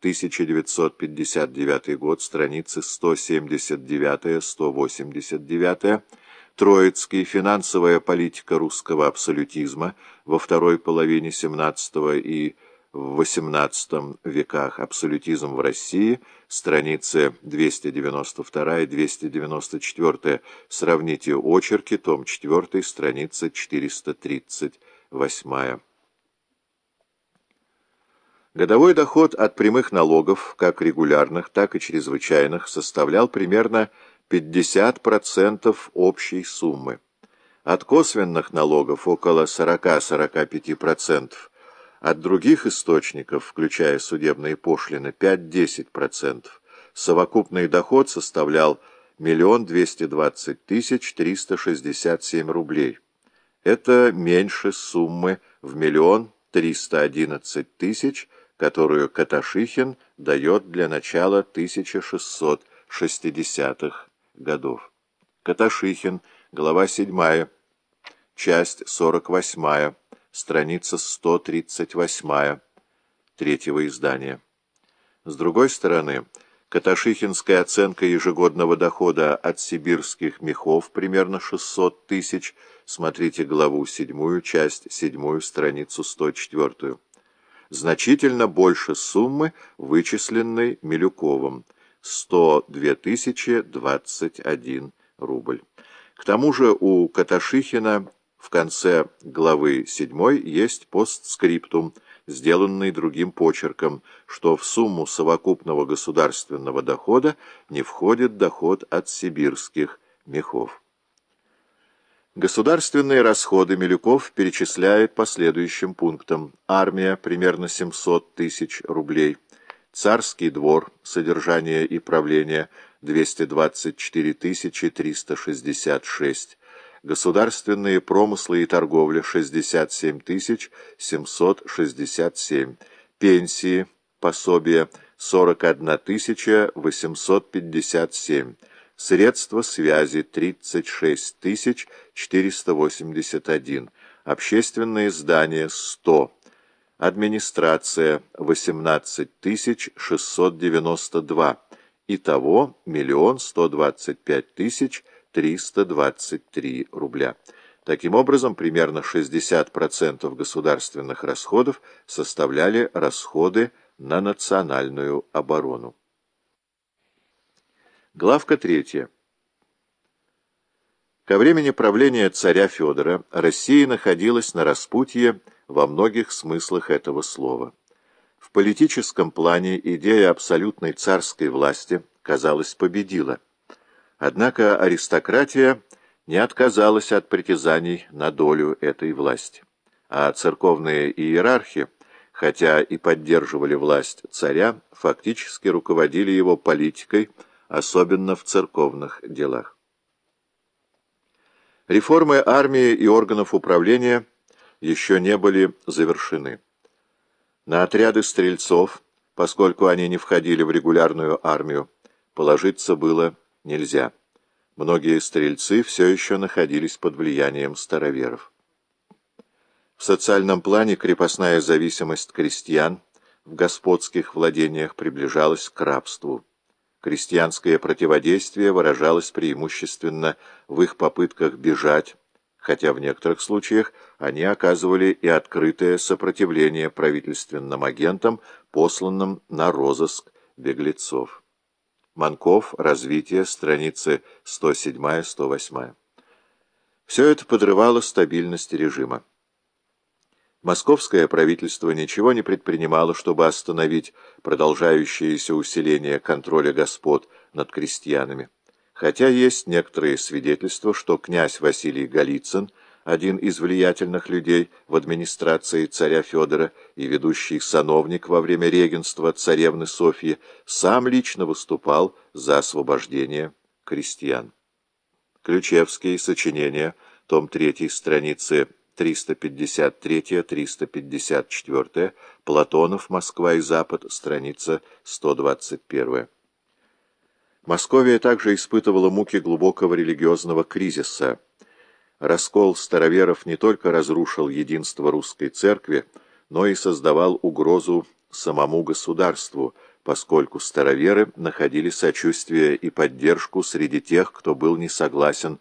1959 год, страницы 179-189, Троицкий «Финансовая политика русского абсолютизма» во второй половине XVII и в XVIII веках. «Абсолютизм в России», страницы 292-294, сравните очерки, том 4, страница 438. Годовой доход от прямых налогов, как регулярных, так и чрезвычайных, составлял примерно 50% общей суммы. От косвенных налогов около 40-45%, от других источников, включая судебные пошлины, 5-10%. Совокупный доход составлял 1 220 367 рублей. Это меньше суммы в 1 311 тысяч которую Каташихин дает для начала 1660-х годов. Каташихин, глава 7, часть 48, страница 138, третьего издания. С другой стороны, Каташихинская оценка ежегодного дохода от сибирских мехов примерно 600 тысяч, смотрите главу 7, часть 7, страницу 104 значительно больше суммы, вычисленной Милюковым – 102 021 рубль. К тому же у Каташихина в конце главы 7 есть постскриптум, сделанный другим почерком, что в сумму совокупного государственного дохода не входит доход от сибирских мехов. Государственные расходы Милюков перечисляет по следующим пунктам. Армия – примерно 700 тысяч рублей. Царский двор, содержание и правление – 224 366. Государственные промыслы и торговля – 67 767. Пенсии, пособия – 41 857. Средства связи 36 481. Общественные здания 100. Администрация 18 692. Итого 1 125 323 рубля. Таким образом, примерно 60% государственных расходов составляли расходы на национальную оборону. Главка третья. Ко времени правления царя Федора Россия находилась на распутье во многих смыслах этого слова. В политическом плане идея абсолютной царской власти, казалось, победила. Однако аристократия не отказалась от притязаний на долю этой власти. А церковные иерархи, хотя и поддерживали власть царя, фактически руководили его политикой, особенно в церковных делах. Реформы армии и органов управления еще не были завершены. На отряды стрельцов, поскольку они не входили в регулярную армию, положиться было нельзя. Многие стрельцы все еще находились под влиянием староверов. В социальном плане крепостная зависимость крестьян в господских владениях приближалась к рабству. Крестьянское противодействие выражалось преимущественно в их попытках бежать, хотя в некоторых случаях они оказывали и открытое сопротивление правительственным агентам, посланным на розыск беглецов. Манков, развитие, страницы 107-108. Все это подрывало стабильность режима. Московское правительство ничего не предпринимало, чтобы остановить продолжающееся усиление контроля господ над крестьянами. Хотя есть некоторые свидетельства, что князь Василий Голицын, один из влиятельных людей в администрации царя Федора и ведущий сановник во время регенства царевны Софьи, сам лично выступал за освобождение крестьян. Ключевские сочинения, том 3, страницы 353-354, Платонов, Москва и Запад, страница 121. Московия также испытывала муки глубокого религиозного кризиса. Раскол староверов не только разрушил единство русской церкви, но и создавал угрозу самому государству, поскольку староверы находили сочувствие и поддержку среди тех, кто был не согласен